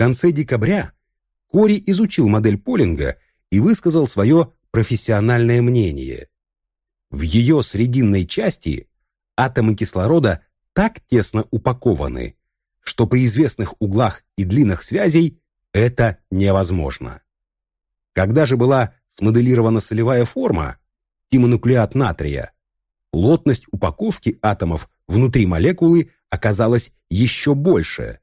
конце декабря Кори изучил модель Полинга и высказал свое профессиональное мнение. В ее срединной части атомы кислорода так тесно упакованы, что при известных углах и длинах связей это невозможно. Когда же была смоделирована солевая форма, тимонуклеат натрия, плотность упаковки атомов внутри молекулы оказалась еще больше.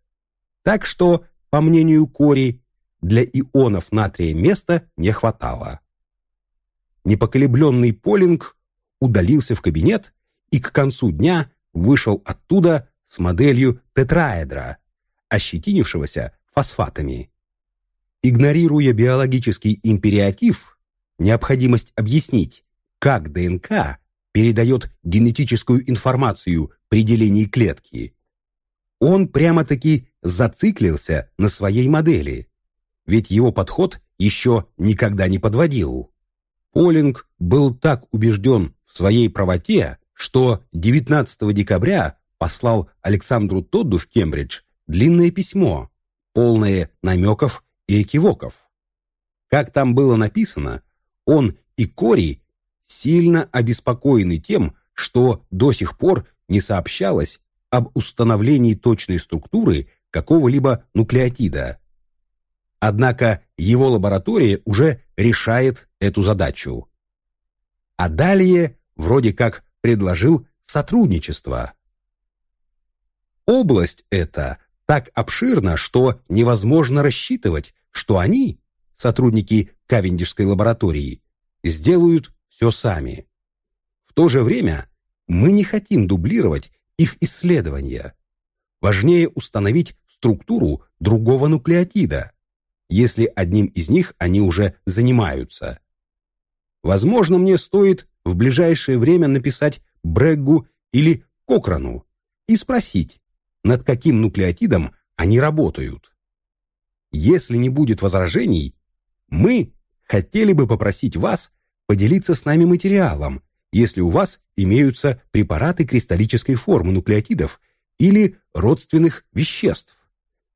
Так что, по мнению Кори, для ионов натрия места не хватало. Непоколебленный Полинг удалился в кабинет и к концу дня вышел оттуда с моделью тетраэдра, ощетинившегося фосфатами. Игнорируя биологический империатив, необходимость объяснить, как ДНК передает генетическую информацию при делении клетки, он прямо-таки зациклился на своей модели, ведь его подход еще никогда не подводил. Полинг был так убежден в своей правоте, что 19 декабря послал Александру Тодду в Кембридж длинное письмо, полное намеков и экивоков. Как там было написано, он и Кори сильно обеспокоены тем, что до сих пор не сообщалось об установлении точной структуры какого-либо нуклеотида. Однако его лаборатория уже решает эту задачу. А далее вроде как предложил сотрудничество. Область эта так обширна, что невозможно рассчитывать, что они, сотрудники Кавендишской лаборатории, сделают все сами. В то же время мы не хотим дублировать их исследования. Важнее установить структуру другого нуклеотида, если одним из них они уже занимаются. Возможно, мне стоит в ближайшее время написать Бреггу или Кокрану и спросить, над каким нуклеотидом они работают. Если не будет возражений, мы хотели бы попросить вас поделиться с нами материалом, если у вас имеются препараты кристаллической формы нуклеотидов или родственных веществ,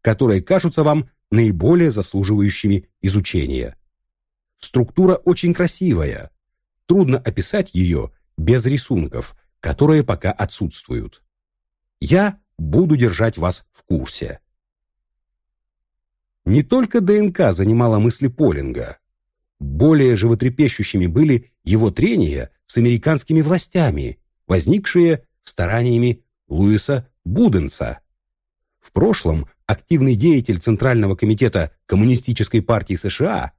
которые кажутся вам наиболее заслуживающими изучения. Структура очень красивая. Трудно описать ее без рисунков, которые пока отсутствуют. Я буду держать вас в курсе. Не только ДНК занимала мысли Полинга. Более животрепещущими были его трения с американскими властями, возникшие стараниями Луиса Буденса. В прошлом активный деятель Центрального комитета Коммунистической партии США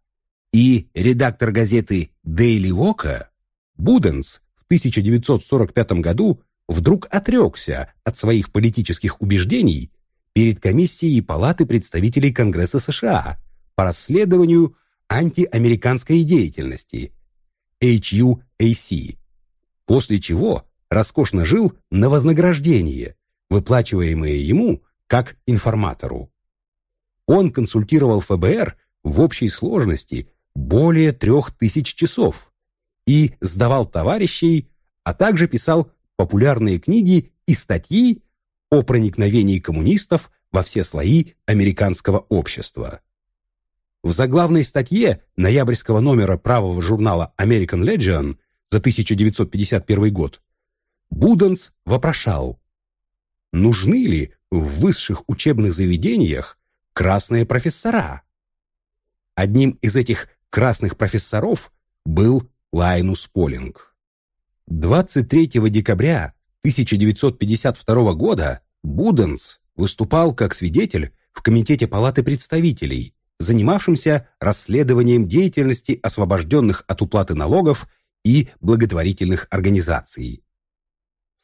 и редактор газеты «Дейли Вока» Буденс в 1945 году вдруг отрекся от своих политических убеждений перед комиссией Палаты представителей Конгресса США по расследованию антиамериканской деятельности HUAC, после чего роскошно жил на вознаграждение, выплачиваемое ему как информатору. Он консультировал ФБР в общей сложности более трех тысяч часов и сдавал товарищей, а также писал популярные книги и статьи о проникновении коммунистов во все слои американского общества. В заглавной статье ноябрьского номера правого журнала American Legion за 1951 год Буденс вопрошал, нужны ли в высших учебных заведениях красные профессора? Одним из этих красных профессоров был Лайнус Полинг. 23 декабря 1952 года Буденс выступал как свидетель в Комитете Палаты представителей, занимавшемся расследованием деятельности освобожденных от уплаты налогов и благотворительных организаций.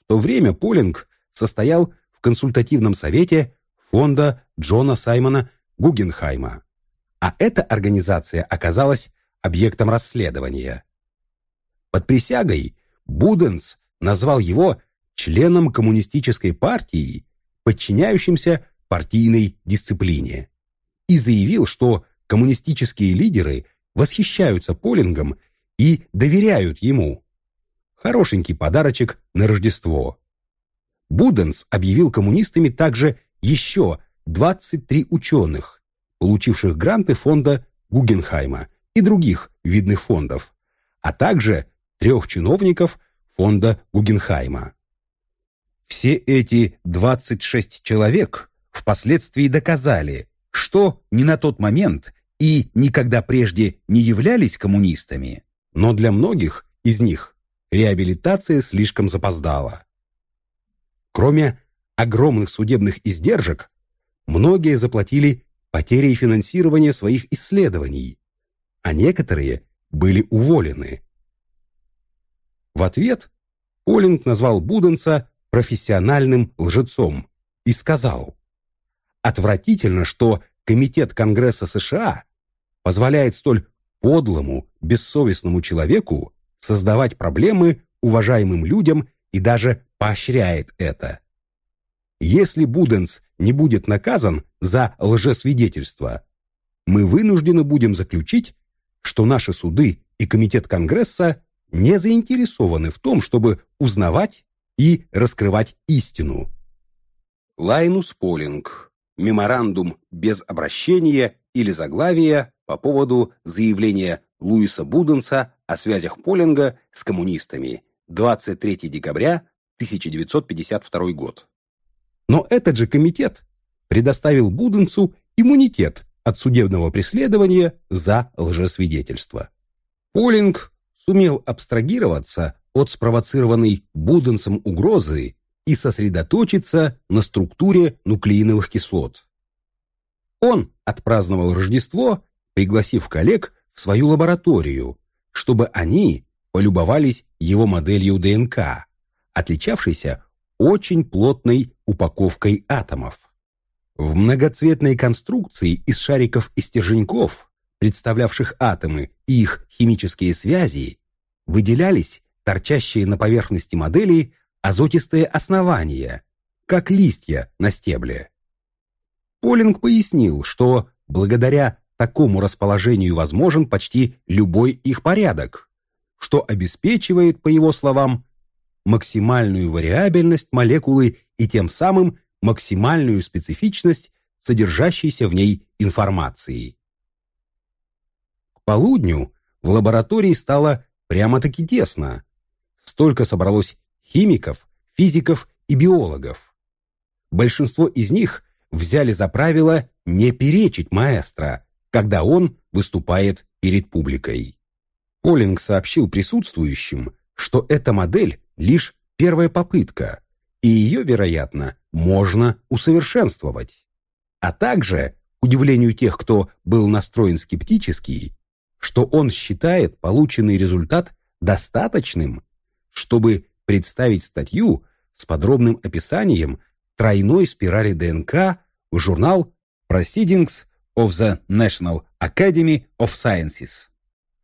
В то время Полинг состоял в консультативном совете фонда Джона Саймона Гугенхайма, а эта организация оказалась объектом расследования. Под присягой Буденс назвал его членом коммунистической партии, подчиняющимся партийной дисциплине, и заявил, что коммунистические лидеры восхищаются Полингом и доверяют ему. Хорошенький подарочек на Рождество. Буденс объявил коммунистами также еще 23 ученых, получивших гранты фонда Гугенхайма и других видных фондов, а также трех чиновников фонда Гугенхайма. Все эти 26 человек впоследствии доказали, что ни на тот момент и никогда прежде не являлись коммунистами, но для многих из них реабилитация слишком запоздала. Кроме огромных судебных издержек, многие заплатили потерей финансирования своих исследований, а некоторые были уволены. В ответ Полинг назвал Буденца профессиональным лжецом и сказал, «Отвратительно, что Комитет Конгресса США позволяет столь подлому, бессовестному человеку создавать проблемы уважаемым людям и даже поощряет это. Если Буденс не будет наказан за лжесвидетельство, мы вынуждены будем заключить, что наши суды и Комитет Конгресса не заинтересованы в том, чтобы узнавать и раскрывать истину. Лайнус Полинг. Меморандум без обращения или заглавия по поводу заявления Луиса Буденса о связях Полинга с коммунистами. 23 декабря 1952 год. Но этот же комитет предоставил Буденцу иммунитет от судебного преследования за лжесвидетельство. Полинг сумел абстрагироваться от спровоцированной Буденсом угрозы и сосредоточиться на структуре нуклеиновых кислот. Он отпраздновал Рождество, пригласив коллег в свою лабораторию, чтобы они полюбовались его моделью ДНК, отличавшейся очень плотной упаковкой атомов. В многоцветной конструкции из шариков и стерженьков, представлявших атомы и их химические связи, выделялись торчащие на поверхности модели азотистые основания, как листья на стебле. Полинг пояснил, что благодаря такому расположению возможен почти любой их порядок, что обеспечивает, по его словам, максимальную вариабельность молекулы и тем самым максимальную специфичность содержащейся в ней информации. К полудню в лаборатории стало прямо-таки тесно. Столько собралось химиков, физиков и биологов. Большинство из них взяли за правило не перечить маэстро, когда он выступает перед публикой. Полинг сообщил присутствующим, что эта модель лишь первая попытка, и ее, вероятно, можно усовершенствовать. А также, к удивлению тех, кто был настроен скептически, что он считает полученный результат достаточным, чтобы представить статью с подробным описанием тройной спирали ДНК в журнал Proceedings of the National Academy of Sciences,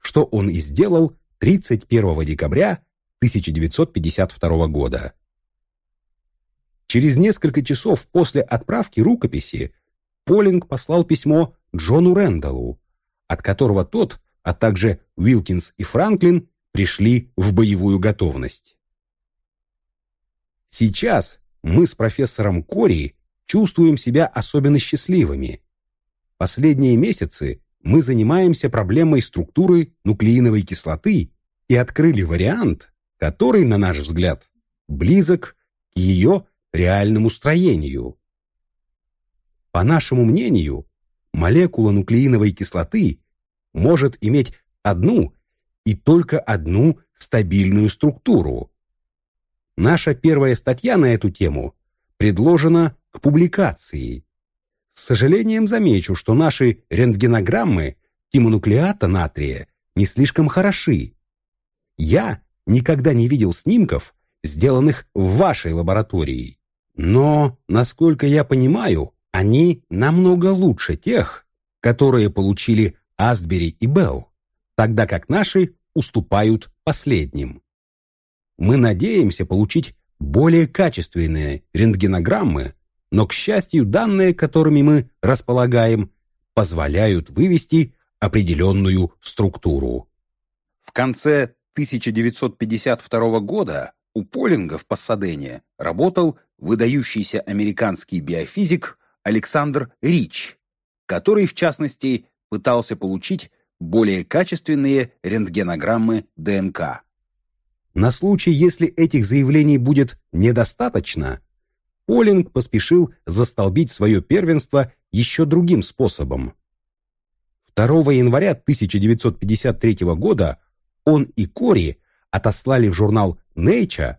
что он и сделал 31 декабря 1952 года. Через несколько часов после отправки рукописи Полинг послал письмо Джону Рэндаллу, от которого тот, а также Уилкинс и Франклин пришли в боевую готовность. Сейчас мы с профессором Кори чувствуем себя особенно счастливыми. Последние месяцы мы занимаемся проблемой структуры нуклеиновой кислоты и открыли вариант, который, на наш взгляд, близок к ее реальному строению. По нашему мнению, молекула нуклеиновой кислоты может иметь одну и только одну стабильную структуру. Наша первая статья на эту тему предложена к публикации. С сожалением замечу, что наши рентгенограммы тимонуклеата натрия не слишком хороши. Я никогда не видел снимков, сделанных в вашей лаборатории. Но, насколько я понимаю, они намного лучше тех, которые получили Астбери и Белл, тогда как наши уступают последним. Мы надеемся получить более качественные рентгенограммы, но, к счастью, данные, которыми мы располагаем, позволяют вывести определенную структуру. В конце 1952 года у Полинга в Пассадене работал выдающийся американский биофизик Александр Рич, который, в частности, пытался получить более качественные рентгенограммы ДНК. На случай, если этих заявлений будет недостаточно, Полинг поспешил застолбить свое первенство еще другим способом. 2 января 1953 года он и Кори отослали в журнал Nature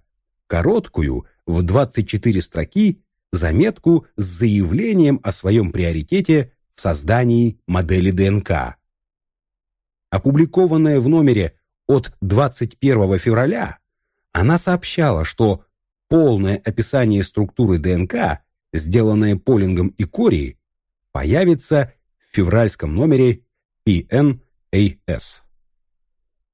короткую в 24 строки заметку с заявлением о своем приоритете в создании модели ДНК. Опубликованная в номере от 21 февраля, она сообщала, что полное описание структуры ДНК, сделанное Полингом и Кори, появится в февральском номере PNAS.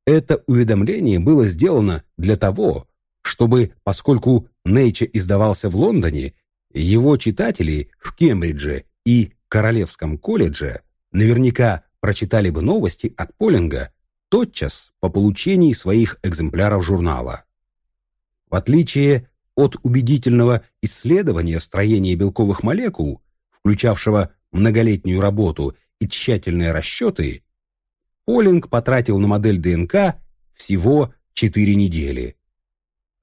Это уведомление было сделано для того, чтобы, поскольку Nature издавался в Лондоне, его читатели в Кембридже и Королевском колледже наверняка прочитали бы новости от Полинга тотчас по получении своих экземпляров журнала. В отличие от убедительного исследования строения белковых молекул, включавшего многолетнюю работу и тщательные расчеты, Полинг потратил на модель ДНК всего 4 недели.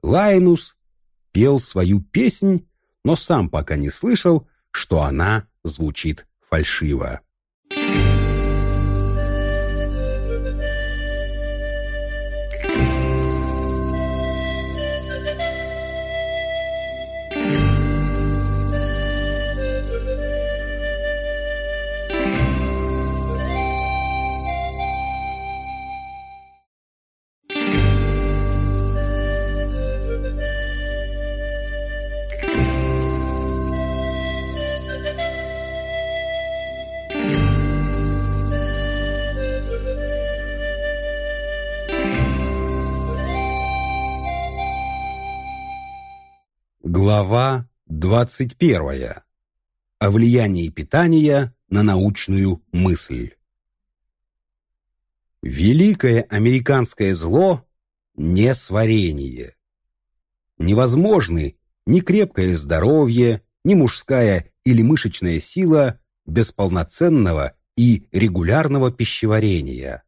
Лайнус пел свою песнь, но сам пока не слышал, что она звучит фальшиво. Глава 21. О влиянии питания на научную мысль. Великое американское зло – несварение. Невозможны ни крепкое здоровье, ни мужская или мышечная сила без полноценного и регулярного пищеварения.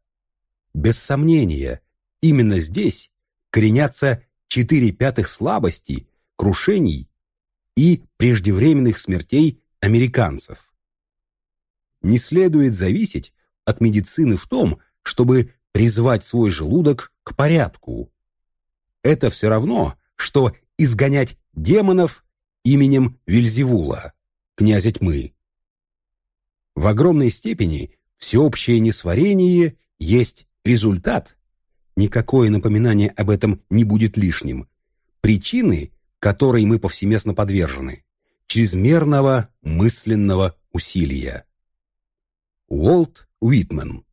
Без сомнения, именно здесь коренятся четыре пятых слабости – крушений и преждевременных смертей американцев. Не следует зависеть от медицины в том, чтобы призвать свой желудок к порядку. Это все равно, что изгонять демонов именем Вильзевула, князя тьмы. В огромной степени всеобщее несварение есть результат, никакое напоминание об этом не будет лишним, причины которой мы повсеместно подвержены, чрезмерного мысленного усилия. Уолт Уитмен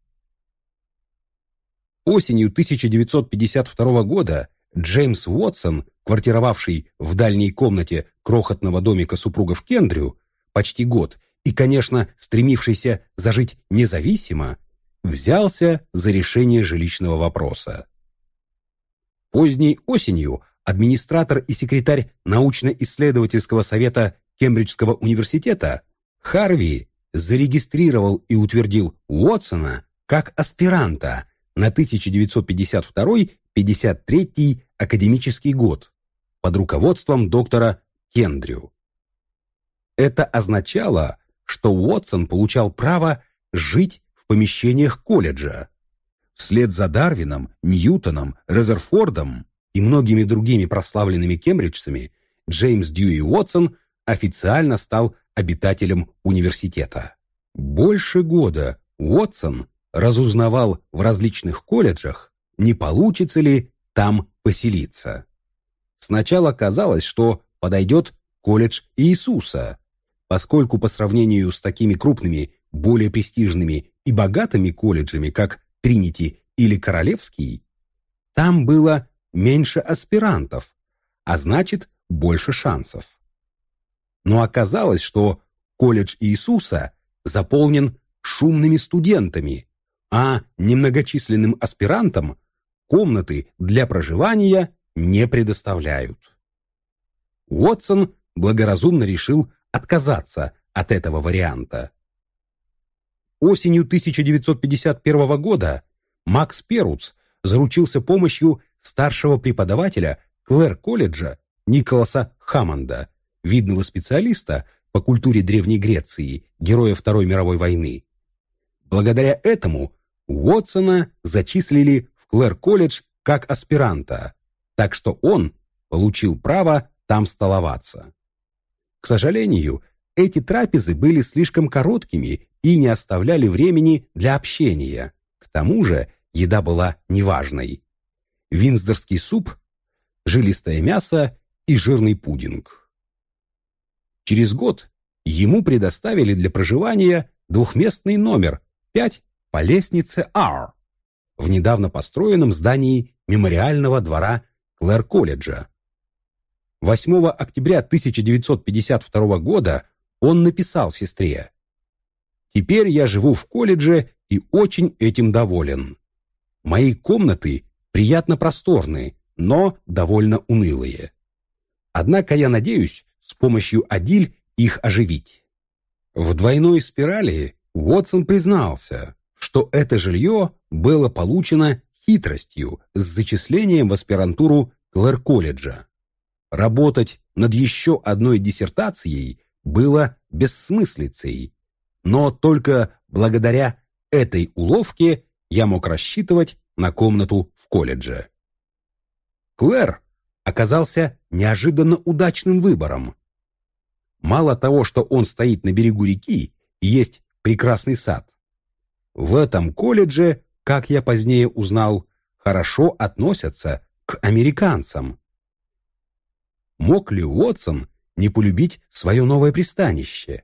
Осенью 1952 года Джеймс Уотсон, квартировавший в дальней комнате крохотного домика супругов Кендрю почти год и, конечно, стремившийся зажить независимо, взялся за решение жилищного вопроса. Поздней осенью администратор и секретарь научно-исследовательского совета Кембриджского университета Харви зарегистрировал и утвердил Уотсона как аспиранта на 1952-53 академический год под руководством доктора Кендрю. Это означало, что Уотсон получал право жить в помещениях колледжа. Вслед за Дарвином, Ньютоном, Резерфордом и многими другими прославленными кембриджцами, Джеймс Дьюи Уотсон официально стал обитателем университета. Больше года Уотсон разузнавал в различных колледжах, не получится ли там поселиться. Сначала казалось, что подойдет колледж Иисуса, поскольку по сравнению с такими крупными, более престижными и богатыми колледжами, как Тринити или Королевский, там было меньше аспирантов, а значит, больше шансов. Но оказалось, что колледж Иисуса заполнен шумными студентами, а немногочисленным аспирантам комнаты для проживания не предоставляют. Уотсон благоразумно решил отказаться от этого варианта. Осенью 1951 года Макс Перуц заручился помощью старшего преподавателя Клэр-колледжа Николаса Хаммонда, видного специалиста по культуре Древней Греции, героя Второй мировой войны. Благодаря этому Уотсона зачислили в Клэр-колледж как аспиранта, так что он получил право там столоваться. К сожалению, эти трапезы были слишком короткими и не оставляли времени для общения. К тому же еда была неважной. Винздорский суп, жилистое мясо и жирный пудинг. Через год ему предоставили для проживания двухместный номер 5 по лестнице R в недавно построенном здании мемориального двора Клэр-колледжа. 8 октября 1952 года он написал сестре «Теперь я живу в колледже и очень этим доволен. Мои комнаты приятно просторные, но довольно унылые. Однако я надеюсь с помощью Адиль их оживить». В двойной спирали Уотсон признался, что это жилье было получено хитростью с зачислением в аспирантуру Клэр-колледжа. Работать над еще одной диссертацией было бессмыслицей, но только благодаря этой уловке я мог рассчитывать на комнату колледже. Клэр оказался неожиданно удачным выбором. Мало того, что он стоит на берегу реки и есть прекрасный сад. В этом колледже, как я позднее узнал, хорошо относятся к американцам. Мог ли Уотсон не полюбить свое новое пристанище?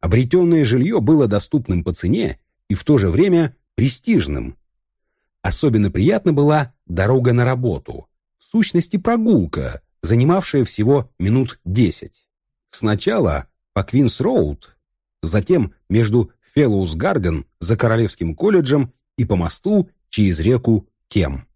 Обретенное жилье было доступным по цене и в то же время престижным. Особенно приятна была дорога на работу, в сущности прогулка, занимавшая всего минут десять. Сначала по Квинс-Роуд, затем между Феллоус-Гарден за Королевским колледжем и по мосту через реку Кем.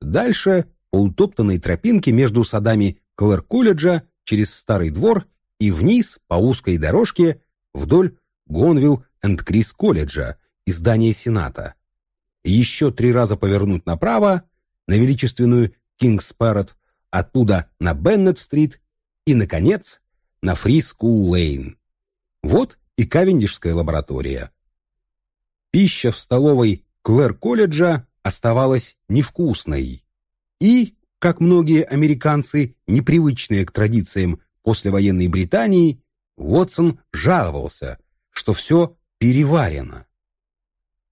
Дальше по утоптанной тропинке между садами Клэр-колледжа через Старый двор и вниз по узкой дорожке вдоль Гонвилл энд Крис колледжа и здания Сената. Еще три раза повернуть направо на величественную Кингс-Парад, оттуда на Беннет-стрит и, наконец, на Фри-Скул-Лейн. Вот и Кавендишская лаборатория. Пища в столовой Клэр-колледжа оставалась невкусной. И, как многие американцы, непривычные к традициям послевоенной Британии, Уотсон жаловался, что все переварено.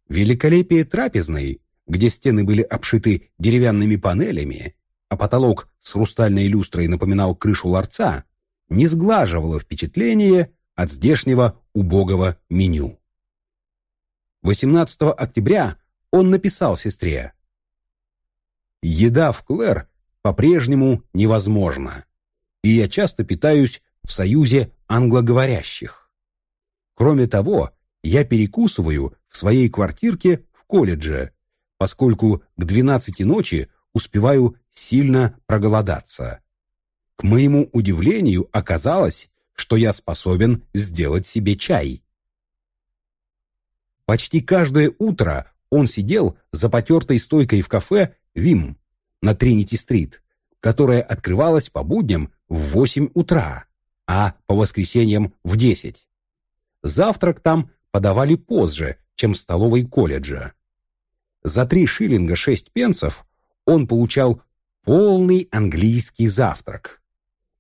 Великолепие трапезной, где стены были обшиты деревянными панелями, а потолок с хрустальной люстрой напоминал крышу ларца, не сглаживало впечатление от здешнего убогого меню. 18 октября он написал сестре «Еда в Клэр по-прежнему невозможна, и я часто питаюсь в союзе англоговорящих. Кроме того, я перекусываю в своей квартирке в колледже, поскольку к 12 ночи успеваю сильно проголодаться. К моему удивлению оказалось, что я способен сделать себе чай. Почти каждое утро он сидел за потертой стойкой в кафе «Вим» на Тринити-стрит, которая открывалась по будням в 8 утра, а по воскресеньям в 10. Завтрак там подавали позже, чем в столовой колледжа. За три шиллинга шесть пенсов он получал полный английский завтрак.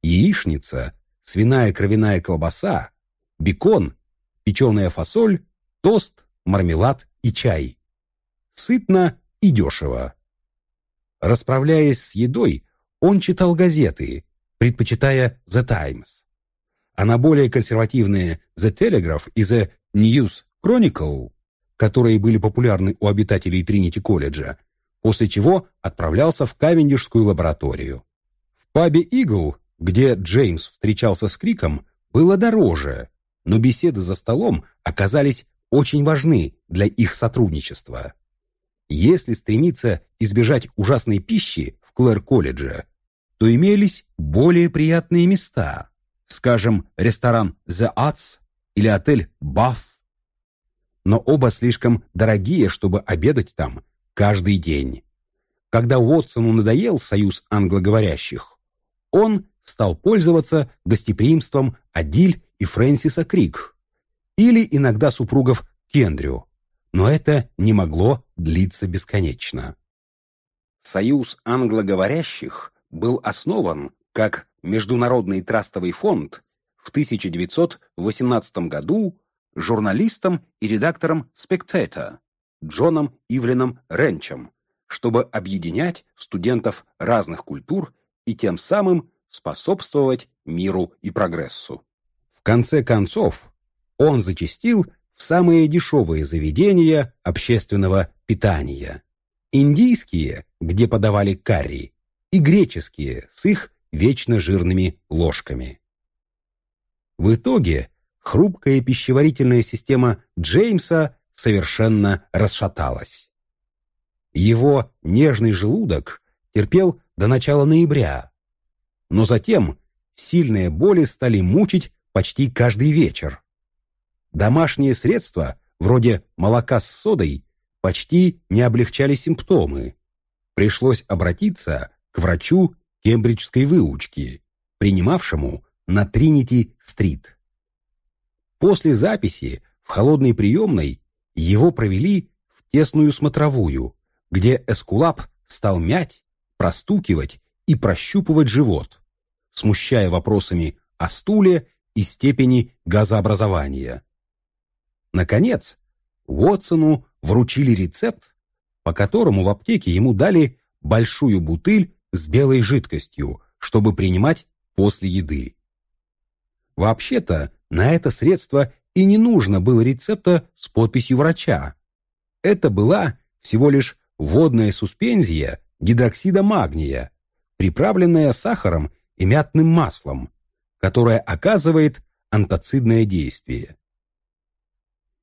Яичница, свиная кровяная колбаса, бекон, печеная фасоль, тост, мармелад и чай. Сытно и дешево. Расправляясь с едой, он читал газеты, предпочитая The Times. А на более консервативные The Telegraph и The News Chronicle, которые были популярны у обитателей Тринити-колледжа, после чего отправлялся в Кавендишскую лабораторию. В пабе «Игл», где Джеймс встречался с Криком, было дороже, но беседы за столом оказались очень важны для их сотрудничества. Если стремиться избежать ужасной пищи в Клэр-колледже, то имелись более приятные места, скажем, ресторан The Arts или отель Buff. Но оба слишком дорогие, чтобы обедать там каждый день. Когда Уотсону надоел союз англоговорящих, он стал пользоваться гостеприимством Адиль и Фрэнсиса Крик или иногда супругов Кендрю, но это не могло длиться бесконечно. Союз англоговорящих был основан как Международный трастовый фонд в 1918 году журналистом и редактором «Спектета» Джоном Ивленом Ренчем, чтобы объединять студентов разных культур и тем самым способствовать миру и прогрессу. В конце концов, он зачастил в самые дешевые заведения общественного питания. Индийские, где подавали карри, и греческие с их вечно жирными ложками. В итоге хрупкая пищеварительная система Джеймса совершенно расшаталась. Его нежный желудок терпел до начала ноября, но затем сильные боли стали мучить почти каждый вечер. Домашние средства, вроде молока с содой, почти не облегчали симптомы. Пришлось обратиться к врачу кембриджской выучки, принимавшему на Тринити-стрит. После записи в холодной приемной его провели в тесную смотровую, где Эскулап стал мять, простукивать и прощупывать живот, смущая вопросами о стуле и степени газообразования. Наконец, Уотсону вручили рецепт, по которому в аптеке ему дали большую бутыль с белой жидкостью, чтобы принимать после еды. Вообще-то, на это средство и не нужно было рецепта с подписью врача. Это была всего лишь водная суспензия гидроксида магния, приправленная сахаром и мятным маслом, которая оказывает антацидное действие.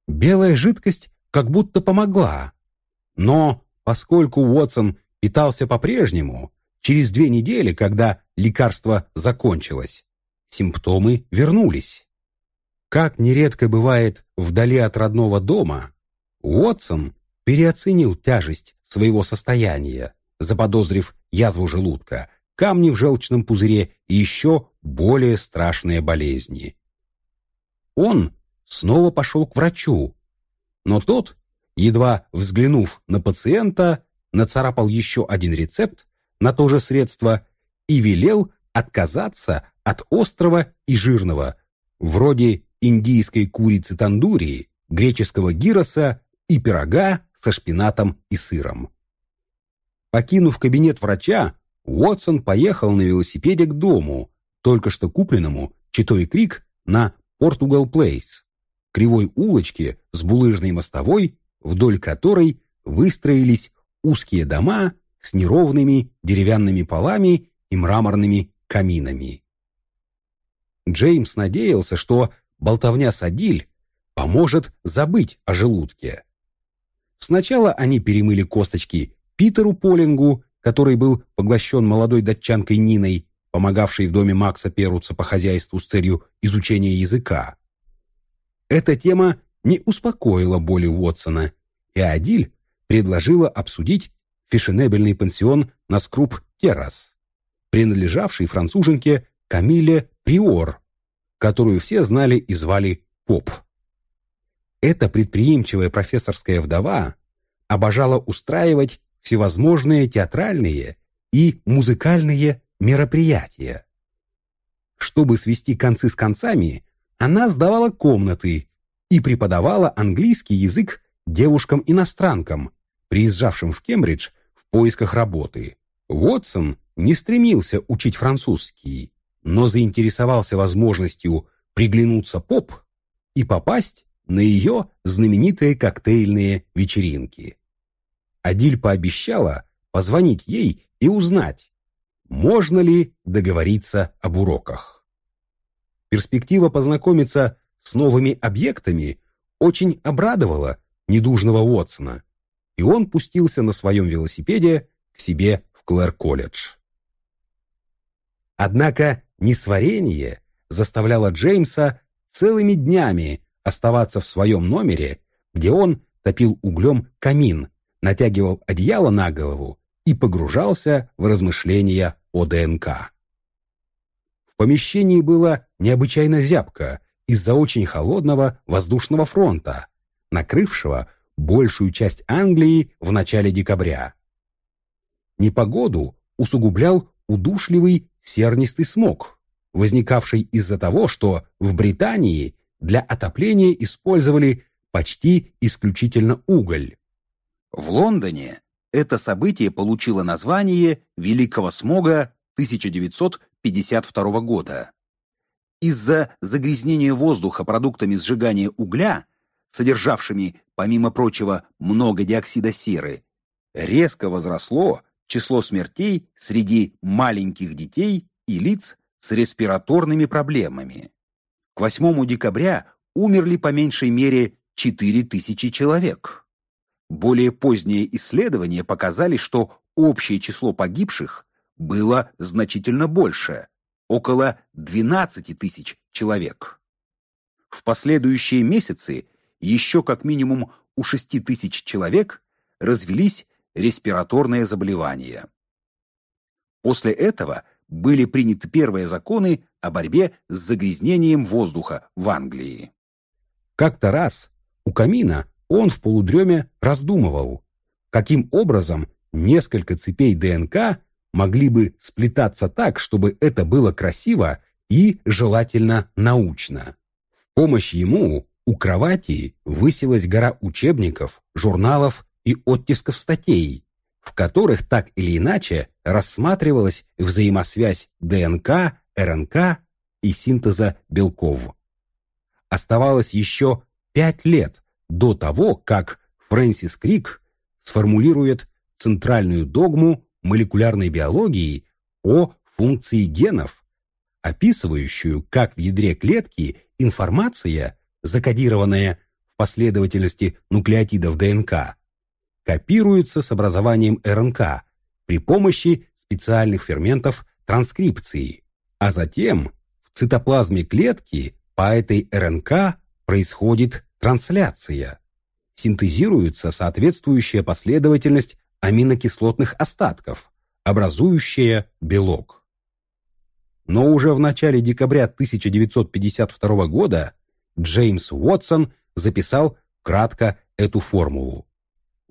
Белая жидкость как будто помогла, но поскольку Уотсон питался по-прежнему, через две недели, когда лекарство закончилось, симптомы вернулись. Как нередко бывает вдали от родного дома, Уотсон переоценил тяжесть своего состояния, заподозрив язву желудка, камни в желчном пузыре и еще более страшные болезни. Он снова пошел к врачу, но тот, едва взглянув на пациента, нацарапал еще один рецепт на то же средство и велел отказаться от острого и жирного, вроде индийской курицы тандури, греческого гироса и пирога со шпинатом и сыром. Покинув кабинет врача, Уотсон поехал на велосипеде к дому, только что купленному Читой Крик на Португал Плейс, кривой улочке с булыжной мостовой, вдоль которой выстроились узкие дома с неровными деревянными полами и мраморными каминами. Джеймс надеялся, что болтовня с Адиль поможет забыть о желудке. Сначала они перемыли косточки Питеру Полингу, который был поглощен молодой датчанкой Ниной, помогавшей в доме Макса Перуца по хозяйству с целью изучения языка. Эта тема не успокоила боли Уотсона, и Адиль предложила обсудить фешенебельный пансион на Скруп Террас, принадлежавший француженке Камиле Приор, которую все знали и звали Поп. Эта предприимчивая профессорская вдова обожала устраивать всевозможные театральные и музыкальные мероприятия. Чтобы свести концы с концами, она сдавала комнаты и преподавала английский язык девушкам-иностранкам, приезжавшим в Кембридж в поисках работы. Уотсон не стремился учить французский, но заинтересовался возможностью приглянуться поп и попасть на ее знаменитые коктейльные вечеринки. Адиль пообещала позвонить ей и узнать, можно ли договориться об уроках. Перспектива познакомиться с новыми объектами очень обрадовала недужного Уотсона, и он пустился на своем велосипеде к себе в Клэр-колледж. Однако несварение заставляло Джеймса целыми днями оставаться в своем номере, где он топил углем камин, натягивал одеяло на голову и погружался в размышления о ДНК. В помещении было необычайно зябко из-за очень холодного воздушного фронта, накрывшего большую часть Англии в начале декабря. Непогоду усугублял удушливый сернистый смог, возникавший из-за того, что в Британии для отопления использовали почти исключительно уголь. В Лондоне это событие получило название Великого смога 1952 года. Из-за загрязнения воздуха продуктами сжигания угля, содержавшими, помимо прочего, много диоксида серы, резко возросло число смертей среди маленьких детей и лиц с респираторными проблемами. К 8 декабря умерли по меньшей мере 4000 человек. Более поздние исследования показали, что общее число погибших было значительно больше – около 12 тысяч человек. В последующие месяцы еще как минимум у 6 тысяч человек развелись респираторные заболевания. После этого были приняты первые законы о борьбе с загрязнением воздуха в Англии. Как-то раз у камина он в полудреме раздумывал, каким образом несколько цепей ДНК могли бы сплетаться так, чтобы это было красиво и, желательно, научно. В помощь ему у кровати высилась гора учебников, журналов и оттисков статей, в которых так или иначе рассматривалась взаимосвязь ДНК, РНК и синтеза белков. Оставалось еще пять лет до того, как Фрэнсис Крик сформулирует центральную догму молекулярной биологии о функции генов, описывающую, как в ядре клетки информация, закодированная в последовательности нуклеотидов ДНК, копируется с образованием РНК при помощи специальных ферментов транскрипции, а затем в цитоплазме клетки по этой РНК происходит трансляция. Синтезируется соответствующая последовательность аминокислотных остатков, образующая белок. Но уже в начале декабря 1952 года Джеймс Уотсон записал кратко эту формулу.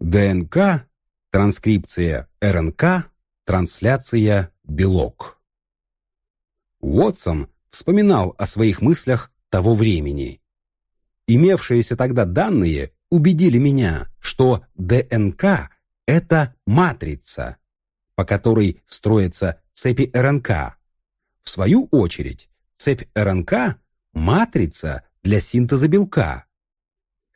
ДНК, транскрипция РНК, трансляция белок. Уотсон вспоминал о своих мыслях того времени. Имевшиеся тогда данные убедили меня, что ДНК – это матрица, по которой строятся цепи РНК. В свою очередь, цепь РНК – матрица для синтеза белка.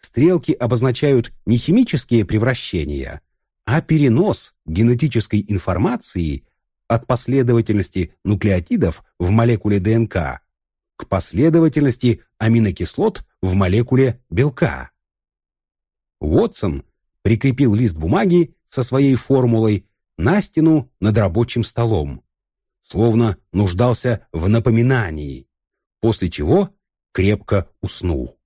Стрелки обозначают не химические превращения, а перенос генетической информации от последовательности нуклеотидов в молекуле ДНК к последовательности аминокислот в молекуле белка. Уотсон прикрепил лист бумаги со своей формулой на стену над рабочим столом, словно нуждался в напоминании, после чего крепко уснул.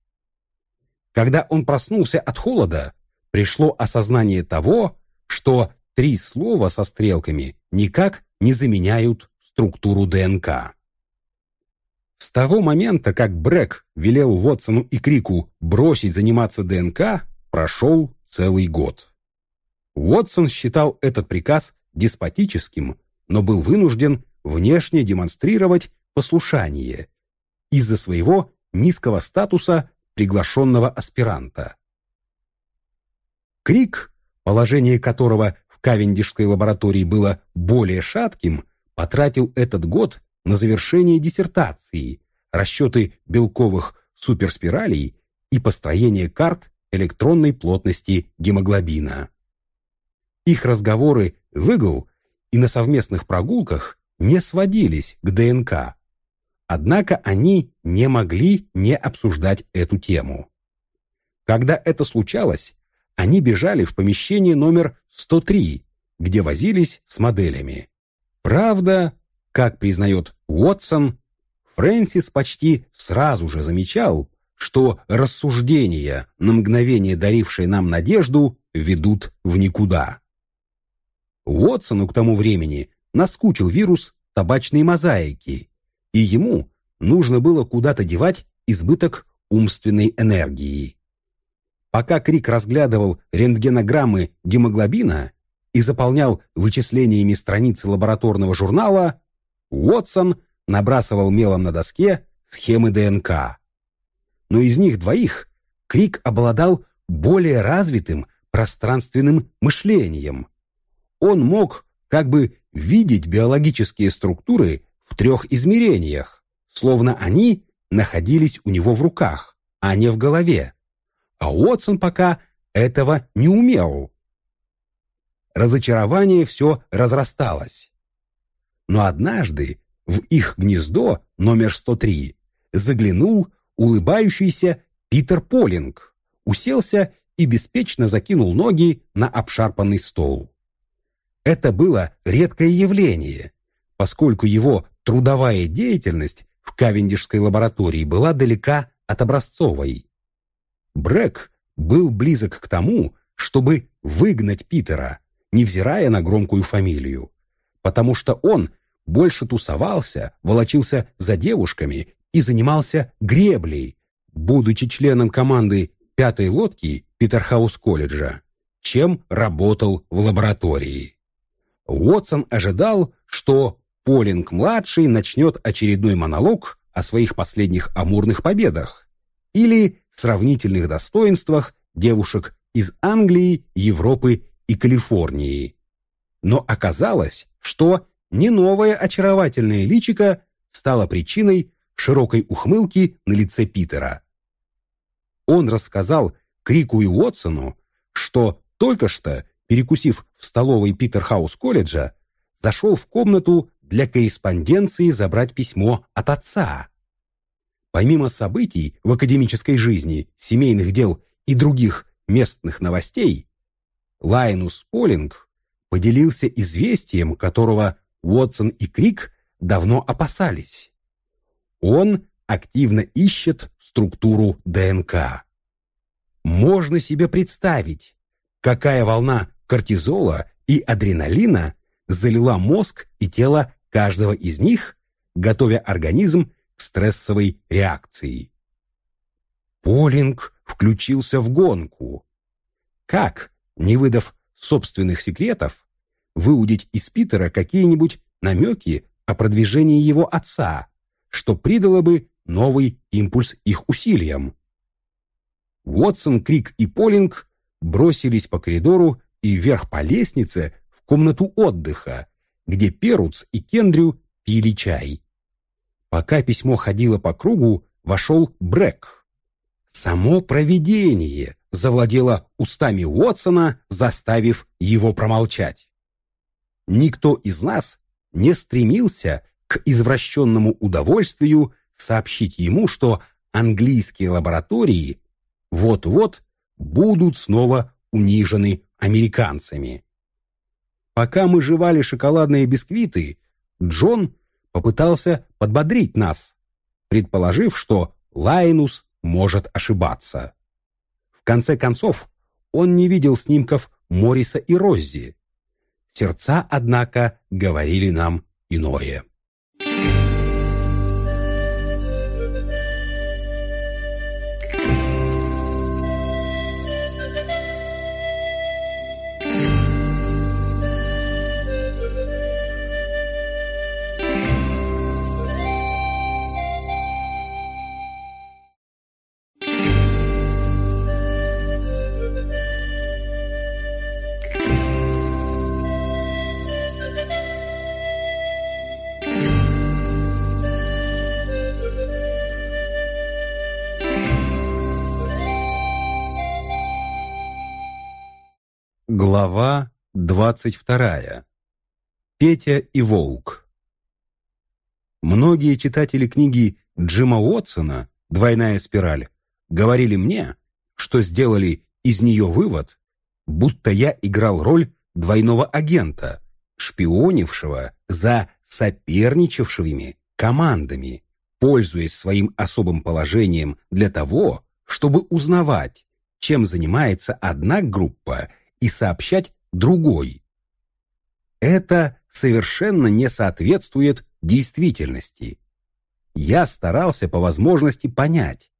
Когда он проснулся от холода, пришло осознание того, что три слова со стрелками никак не заменяют структуру ДНК. С того момента, как Брэк велел Уотсону и Крику бросить заниматься ДНК, прошел целый год. Уотсон считал этот приказ деспотическим, но был вынужден внешне демонстрировать послушание из-за своего низкого статуса приглашенного аспиранта. Крик, положение которого в Кавендишской лаборатории было более шатким, потратил этот год на завершение диссертации, расчеты белковых суперспиралей и построение карт электронной плотности гемоглобина. Их разговоры в игл и на совместных прогулках не сводились к ДНК, Однако они не могли не обсуждать эту тему. Когда это случалось, они бежали в помещение номер 103, где возились с моделями. Правда, как признает Уотсон, Фрэнсис почти сразу же замечал, что рассуждения, на мгновение дарившие нам надежду, ведут в никуда. Уотсону к тому времени наскучил вирус табачной мозаики, и ему нужно было куда-то девать избыток умственной энергии. Пока Крик разглядывал рентгенограммы гемоглобина и заполнял вычислениями страницы лабораторного журнала, Уотсон набрасывал мелом на доске схемы ДНК. Но из них двоих Крик обладал более развитым пространственным мышлением. Он мог как бы видеть биологические структуры в трех измерениях, словно они находились у него в руках, а не в голове. А Уотсон пока этого не умел. Разочарование все разрасталось. Но однажды в их гнездо номер 103 заглянул улыбающийся Питер Полинг, уселся и беспечно закинул ноги на обшарпанный стол. Это было редкое явление, поскольку его трудовая деятельность в Кавендишской лаборатории была далека от образцовой. Брэк был близок к тому, чтобы выгнать Питера, невзирая на громкую фамилию, потому что он больше тусовался, волочился за девушками и занимался греблей, будучи членом команды пятой лодки Питерхаус-колледжа, чем работал в лаборатории. Уотсон ожидал, что Полинг-младший начнет очередной монолог о своих последних амурных победах или сравнительных достоинствах девушек из Англии, Европы и Калифорнии. Но оказалось, что не новое очаровательное личико стало причиной широкой ухмылки на лице Питера. Он рассказал Крику и Уотсону, что только что, перекусив в столовой Питерхаус-колледжа, зашел в комнату для корреспонденции забрать письмо от отца. Помимо событий в академической жизни, семейных дел и других местных новостей, Лайнус Полинг поделился известием, которого Уотсон и Крик давно опасались. Он активно ищет структуру ДНК. Можно себе представить, какая волна кортизола и адреналина залила мозг и тело каждого из них, готовя организм к стрессовой реакции. Полинг включился в гонку. Как, не выдав собственных секретов, выудить из Питера какие-нибудь намеки о продвижении его отца, что придало бы новый импульс их усилиям? Уотсон, Крик и Полинг бросились по коридору и вверх по лестнице в комнату отдыха, где Перуц и Кендрю пили чай. Пока письмо ходило по кругу, вошел Брэк. Само провидение завладело устами Уотсона, заставив его промолчать. Никто из нас не стремился к извращенному удовольствию сообщить ему, что английские лаборатории вот-вот будут снова унижены американцами. Пока мы жевали шоколадные бисквиты, Джон попытался подбодрить нас, предположив, что Лайнус может ошибаться. В конце концов, он не видел снимков Морриса и Роззи. Сердца, однако, говорили нам иное. Глава двадцать вторая. Петя и Волк. Многие читатели книги Джима Уотсона «Двойная спираль» говорили мне, что сделали из нее вывод, будто я играл роль двойного агента, шпионившего за соперничавшими командами, пользуясь своим особым положением для того, чтобы узнавать, чем занимается одна группа, и сообщать другой. Это совершенно не соответствует действительности. Я старался по возможности понять,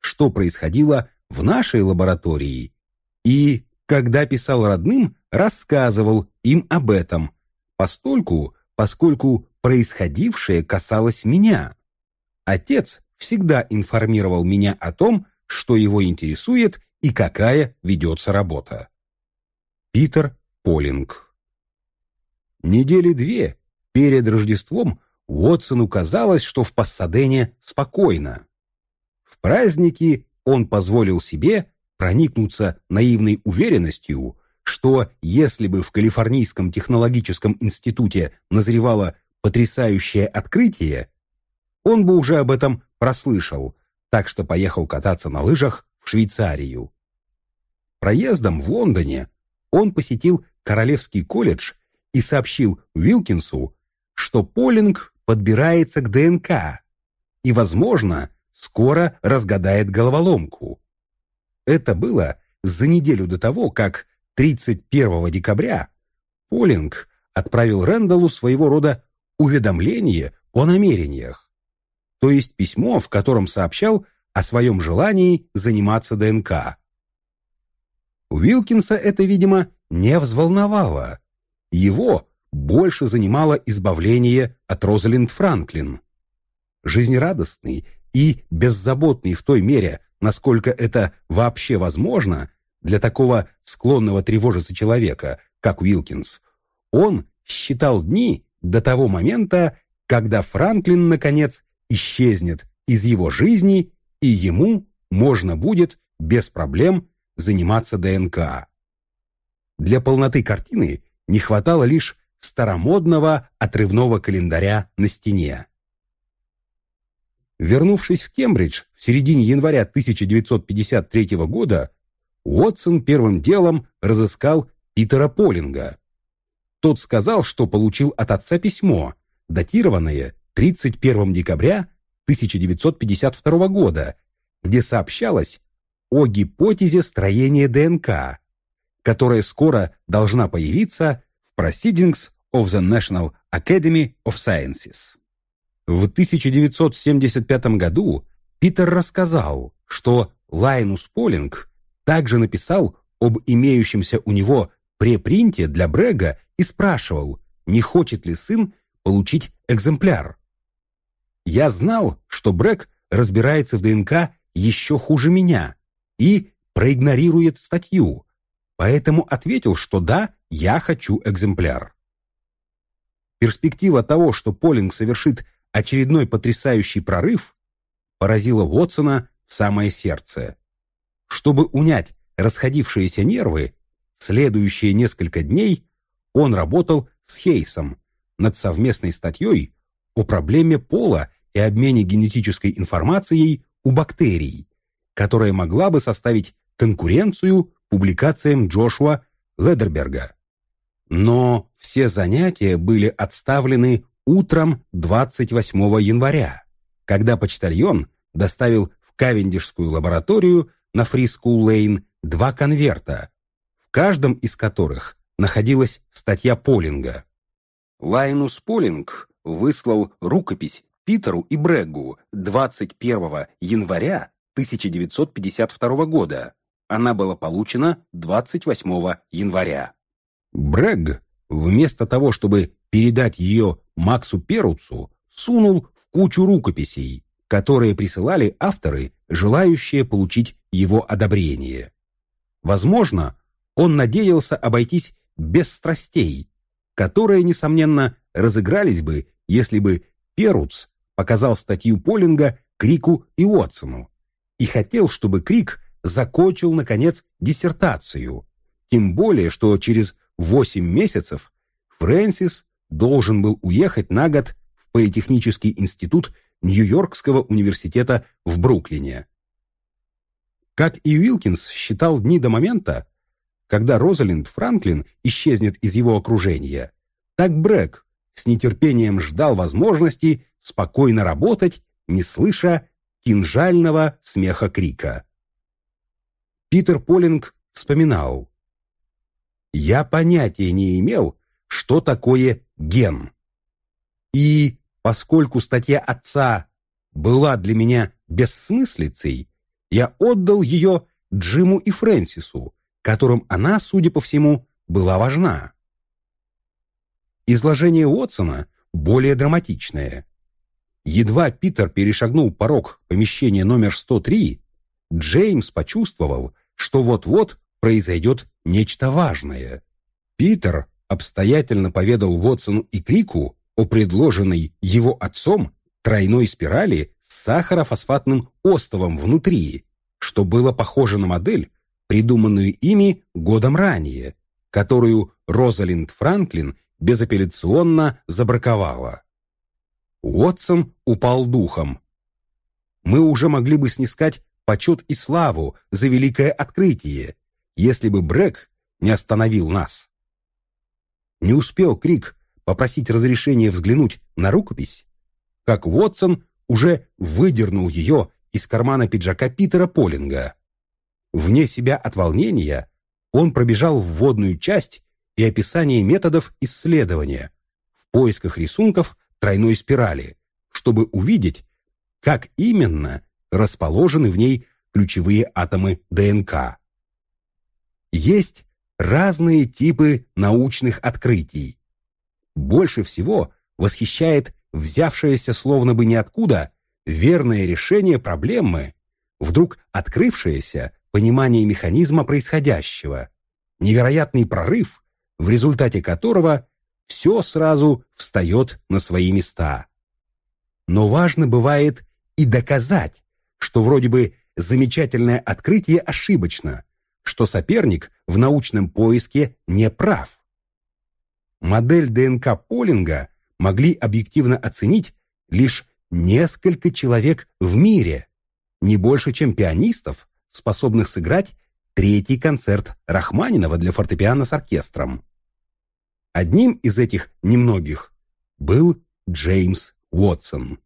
что происходило в нашей лаборатории, и, когда писал родным, рассказывал им об этом, постольку, поскольку происходившее касалось меня. Отец всегда информировал меня о том, что его интересует и какая ведется работа. Питер Полинг Недели две перед Рождеством Уотсону казалось, что в Пассадене спокойно. В праздники он позволил себе проникнуться наивной уверенностью, что если бы в Калифорнийском технологическом институте назревало потрясающее открытие, он бы уже об этом прослышал, так что поехал кататься на лыжах в Швейцарию. Проездом в Лондоне он посетил Королевский колледж и сообщил Уилкинсу, что Полинг подбирается к ДНК и, возможно, скоро разгадает головоломку. Это было за неделю до того, как 31 декабря Полинг отправил Рэндаллу своего рода уведомление о намерениях, то есть письмо, в котором сообщал о своем желании заниматься ДНК. Уилкинса это, видимо, не взволновало. Его больше занимало избавление от Розалинд Франклин. Жизнерадостный и беззаботный в той мере, насколько это вообще возможно для такого склонного тревожиться человека, как Уилкинс, он считал дни до того момента, когда Франклин, наконец, исчезнет из его жизни, и ему можно будет без проблем заниматься ДНК. Для полноты картины не хватало лишь старомодного отрывного календаря на стене. Вернувшись в Кембридж в середине января 1953 года, Уотсон первым делом разыскал Питера Полинга. Тот сказал, что получил от отца письмо, датированное 31 декабря 1952 года, где сообщалось о гипотезе строения ДНК, которая скоро должна появиться в Proceedings of the National Academy of Sciences. В 1975 году Питер рассказал, что Лайнус Полинг также написал об имеющемся у него препринте для Брега и спрашивал, не хочет ли сын получить экземпляр. Я знал, что Брег разбирается в ДНК еще хуже меня и проигнорирует статью, поэтому ответил, что да, я хочу экземпляр. Перспектива того, что Полинг совершит очередной потрясающий прорыв, поразила Уотсона в самое сердце. Чтобы унять расходившиеся нервы, следующие несколько дней он работал с Хейсом над совместной статьей о проблеме пола и обмене генетической информацией у бактерий, которая могла бы составить конкуренцию публикациям Джошуа Ледерберга. Но все занятия были отставлены утром 28 января, когда почтальон доставил в Кавендишскую лабораторию на Фри-Скул-Лейн два конверта, в каждом из которых находилась статья Полинга. Лайнус Полинг выслал рукопись Питеру и Брэггу 21 января 1952 года. Она была получена 28 января. Брег, вместо того, чтобы передать ее Максу Перуцу, сунул в кучу рукописей, которые присылали авторы, желающие получить его одобрение. Возможно, он надеялся обойтись без страстей, которые, несомненно, разыгрались бы, если бы Перуц показал статью Полинга Крику и Уотсону и хотел, чтобы Крик закончил, наконец, диссертацию, тем более, что через восемь месяцев Фрэнсис должен был уехать на год в Политехнический институт Нью-Йоркского университета в Бруклине. Как и Уилкинс считал дни до момента, когда Розалинд Франклин исчезнет из его окружения, так Брэк с нетерпением ждал возможности спокойно работать не слыша кинжального смеха крика. Питер Полинг вспоминал. «Я понятия не имел, что такое ген. И поскольку статья отца была для меня бессмыслицей, я отдал ее Джиму и Фрэнсису, которым она, судя по всему, была важна. Изложение Уотсона более драматичное. Едва Питер перешагнул порог помещения номер 103, Джеймс почувствовал, что вот-вот произойдет нечто важное. Питер обстоятельно поведал Уотсону и Крику о предложенной его отцом тройной спирали с сахарофосфатным остовом внутри, что было похоже на модель, придуманную ими годом ранее, которую Розалинд Франклин безапелляционно забраковала. Уотсон упал духом. Мы уже могли бы снискать почет и славу за великое открытие, если бы Брэк не остановил нас. Не успел Крик попросить разрешения взглянуть на рукопись, как Уотсон уже выдернул ее из кармана пиджака Питера Полинга. Вне себя от волнения он пробежал вводную часть и описание методов исследования в поисках рисунков тройной спирали, чтобы увидеть, как именно расположены в ней ключевые атомы ДНК. Есть разные типы научных открытий. Больше всего восхищает взявшееся словно бы ниоткуда верное решение проблемы, вдруг открывшееся понимание механизма происходящего, невероятный прорыв, в результате которого все сразу встает на свои места. Но важно бывает и доказать, что вроде бы замечательное открытие ошибочно, что соперник в научном поиске не прав. Модель ДНК Полинга могли объективно оценить лишь несколько человек в мире, не больше, чем пианистов, способных сыграть третий концерт Рахманинова для фортепиано с оркестром. Одним из этих немногих был Джеймс Уотсон.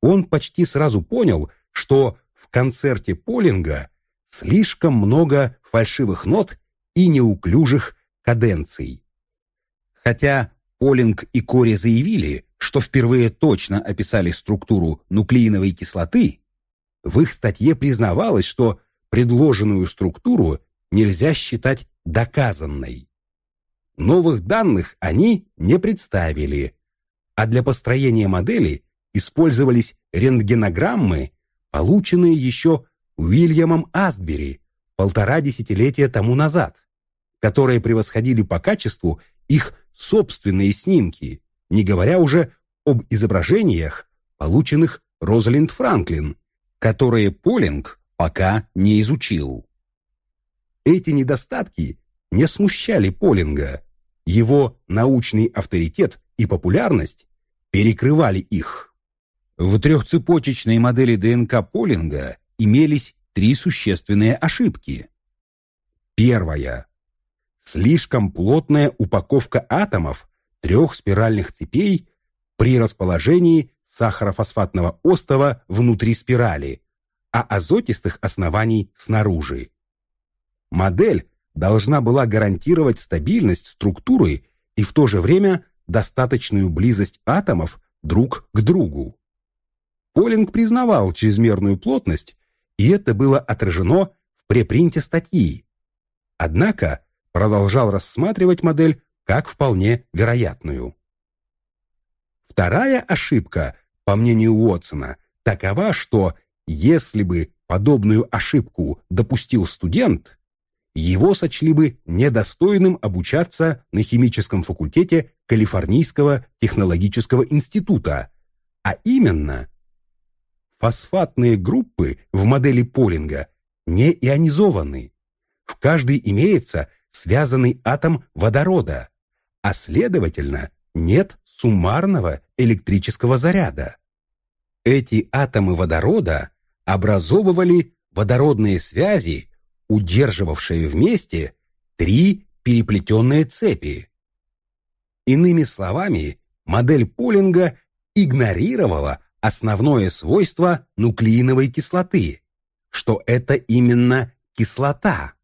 Он почти сразу понял, что в концерте Полинга слишком много фальшивых нот и неуклюжих каденций. Хотя Полинг и Кори заявили, что впервые точно описали структуру нуклеиновой кислоты, в их статье признавалось, что предложенную структуру нельзя считать доказанной. Новых данных они не представили, а для построения модели использовались рентгенограммы, полученные еще Уильямом Астбери полтора десятилетия тому назад, которые превосходили по качеству их собственные снимки, не говоря уже об изображениях, полученных Розалинд Франклин, которые Полинг пока не изучил. Эти недостатки не смущали Полинга, его научный авторитет и популярность перекрывали их. В трехцепочечной модели ДНК Полинга имелись три существенные ошибки. Первая. Слишком плотная упаковка атомов трех спиральных цепей при расположении сахарофосфатного остова внутри спирали, а азотистых оснований снаружи. Модель должна была гарантировать стабильность структуры и в то же время достаточную близость атомов друг к другу. Полинг признавал чрезмерную плотность, и это было отражено в препринте статьи. Однако продолжал рассматривать модель как вполне вероятную. Вторая ошибка, по мнению Уотсона, такова, что если бы подобную ошибку допустил студент, его сочли бы недостойным обучаться на химическом факультете Калифорнийского технологического института, а именно фосфатные группы в модели Полинга не ионизованы. В каждой имеется связанный атом водорода, а следовательно нет суммарного электрического заряда. Эти атомы водорода образовывали водородные связи удерживавшие вместе три переплетенные цепи. Иными словами, модель Полинга игнорировала основное свойство нуклеиновой кислоты, что это именно кислота.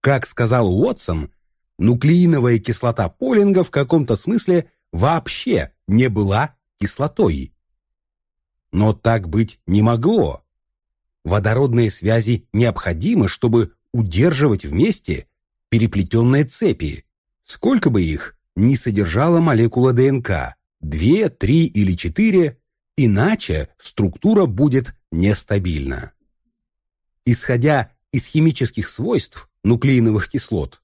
Как сказал Уотсон, нуклеиновая кислота Полинга в каком-то смысле вообще не была кислотой. Но так быть не могло. Водородные связи необходимы, чтобы удерживать вместе переплетенные цепи, сколько бы их ни содержала молекула ДНК, две, три или четыре, иначе структура будет нестабильна. Исходя из химических свойств нуклеиновых кислот,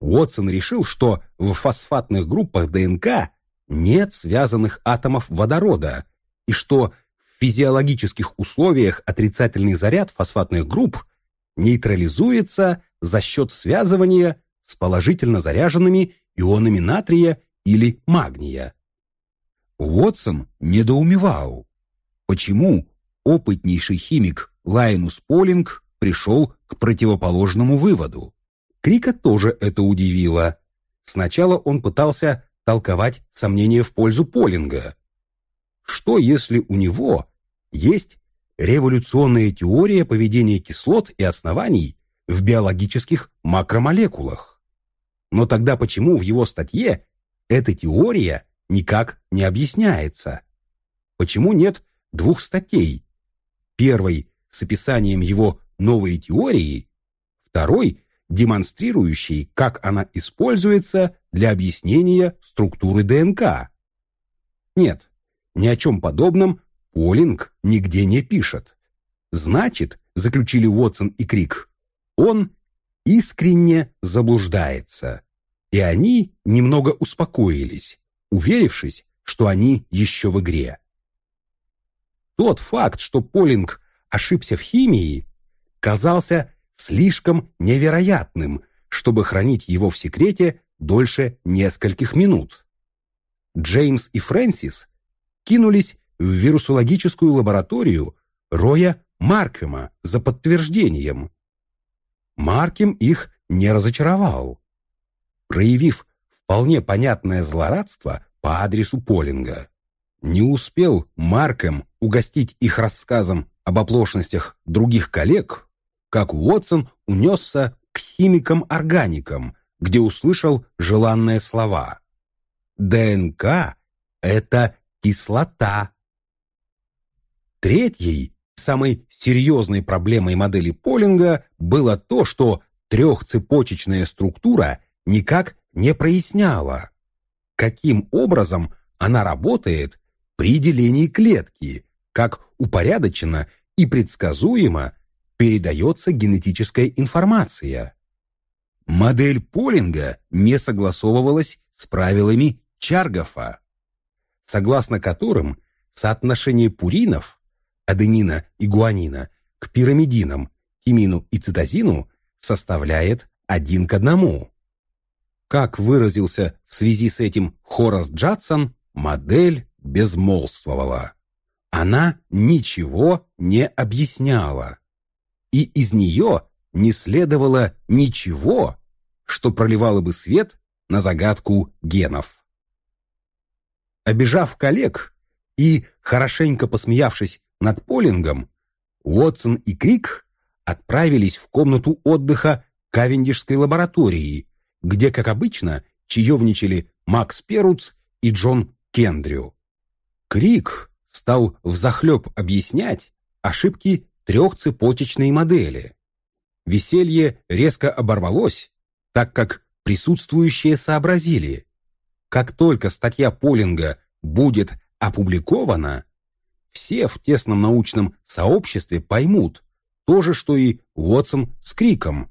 Уотсон решил, что в фосфатных группах ДНК нет связанных атомов водорода и что в физиологических условиях отрицательный заряд фосфатных групп нейтрализуется за счет связывания с положительно заряженными ионами натрия или магния. Уотсон недоумевал, почему опытнейший химик Лайнус Полинг пришел к противоположному выводу. Крика тоже это удивило. Сначала он пытался толковать сомнения в пользу Полинга. Что если у него есть революционная теория поведения кислот и оснований в биологических макромолекулах? Но тогда почему в его статье эта теория никак не объясняется? Почему нет двух статей? Первой с описанием его новой теории, второй демонстрирующей, как она используется для объяснения структуры ДНК. Нет, ни о чем подобном Полинг нигде не пишет. Значит, заключили Уотсон и Крик, он искренне заблуждается. И они немного успокоились, уверившись, что они еще в игре. Тот факт, что Полинг ошибся в химии, казался слишком невероятным, чтобы хранить его в секрете дольше нескольких минут. Джеймс и Фрэнсис кинулись в вирусологическую лабораторию Роя Маркема за подтверждением. Маркем их не разочаровал. Проявив вполне понятное злорадство по адресу Полинга, не успел Маркем угостить их рассказом об оплошностях других коллег, как Уотсон унесся к химикам-органикам, где услышал желанные слова. ДНК — это кислота. Третьей, самой серьезной проблемой модели Полинга было то, что трехцепочечная структура никак не проясняла, каким образом она работает при делении клетки, как упорядоченно и предсказуемо передается генетическая информация. Модель Полинга не согласовывалась с правилами Чаргофа, согласно которым соотношение пуринов, аденина и гуанина, к пирамидинам, тимину и цитозину составляет один к одному. Как выразился в связи с этим Хорас Джадсон, модель безмолвствовала. Она ничего не объясняла. И из нее не следовало ничего, что проливало бы свет на загадку генов. Обижав коллег и хорошенько посмеявшись над Полингом, Уотсон и Крик отправились в комнату отдыха Кавендишской лаборатории, где, как обычно, чаевничали Макс Перуц и Джон Кендрю. Крик стал взахлеб объяснять ошибки трехцепочечной модели. Веселье резко оборвалось, так как присутствующие сообразили, как только статья Полинга будет опубликована, все в тесном научном сообществе поймут то же, что и Уотсон с Криком.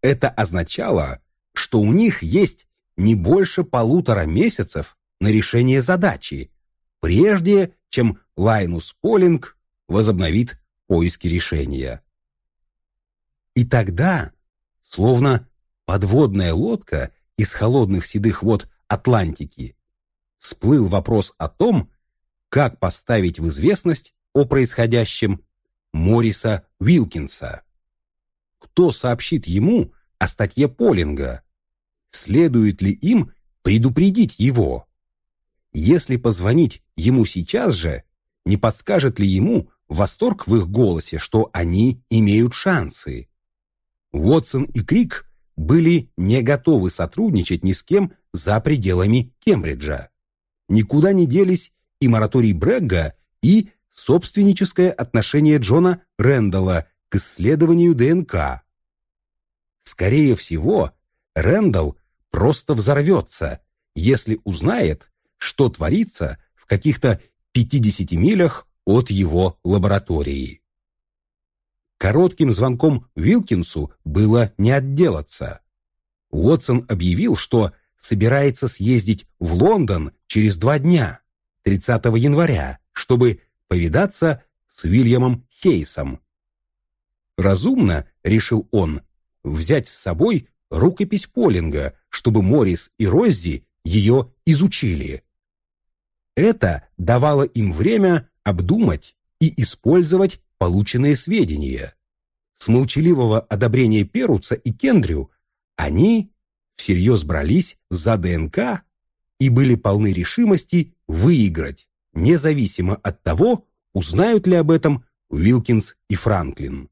Это означало, что у них есть не больше полутора месяцев на решение задачи, прежде чем Лайнус Полинг возобновит поиски решения. И тогда, словно подводная лодка из холодных седых вод Атлантики, всплыл вопрос о том, как поставить в известность о происходящем Мориса Уилкинса. Кто сообщит ему о статье Полинга? Следует ли им предупредить его? Если позвонить ему сейчас же, не подскажет ли ему восторг в их голосе, что они имеют шансы. Уотсон и Крик были не готовы сотрудничать ни с кем за пределами Кембриджа. Никуда не делись и мораторий Брегга, и собственническое отношение Джона Рэндалла к исследованию ДНК. Скорее всего, Рэндалл просто взорвется, если узнает, что творится в каких-то 50 милях от его лаборатории. Коротким звонком Вилкинсу было не отделаться. Уотсон объявил, что собирается съездить в Лондон через два дня, 30 января, чтобы повидаться с Уильямом Хейсом. Разумно, решил он, взять с собой рукопись Полинга, чтобы Моррис и Роззи ее изучили. Это давало им время обдумать и использовать полученные сведения. С молчаливого одобрения Перуца и Кендрю они всерьез брались за ДНК и были полны решимости выиграть, независимо от того, узнают ли об этом Уилкинс и Франклин.